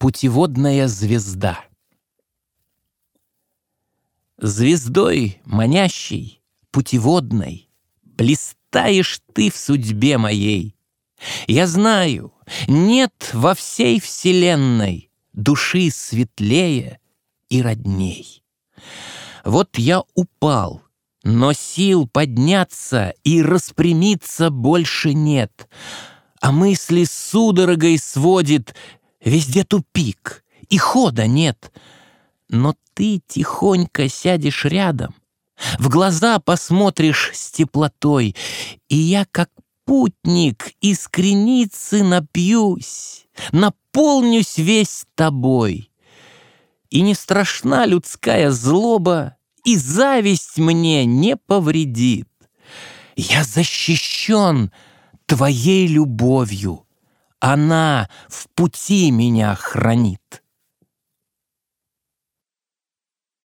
Путеводная звезда Звездой манящей, путеводной, Блистаешь ты в судьбе моей. Я знаю, нет во всей вселенной Души светлее и родней. Вот я упал, но сил подняться и распрямиться больше нет, А мысли судорогой сводит, везде тупик, и хода нет. Но ты тихонько сядешь рядом, в глаза посмотришь с теплотой, И я, как путник, из напьюсь, Наполнюсь весь тобой. И не страшна людская злоба, И зависть мне не повредит. Я защищен твоей любовью, Она в пути меня хранит.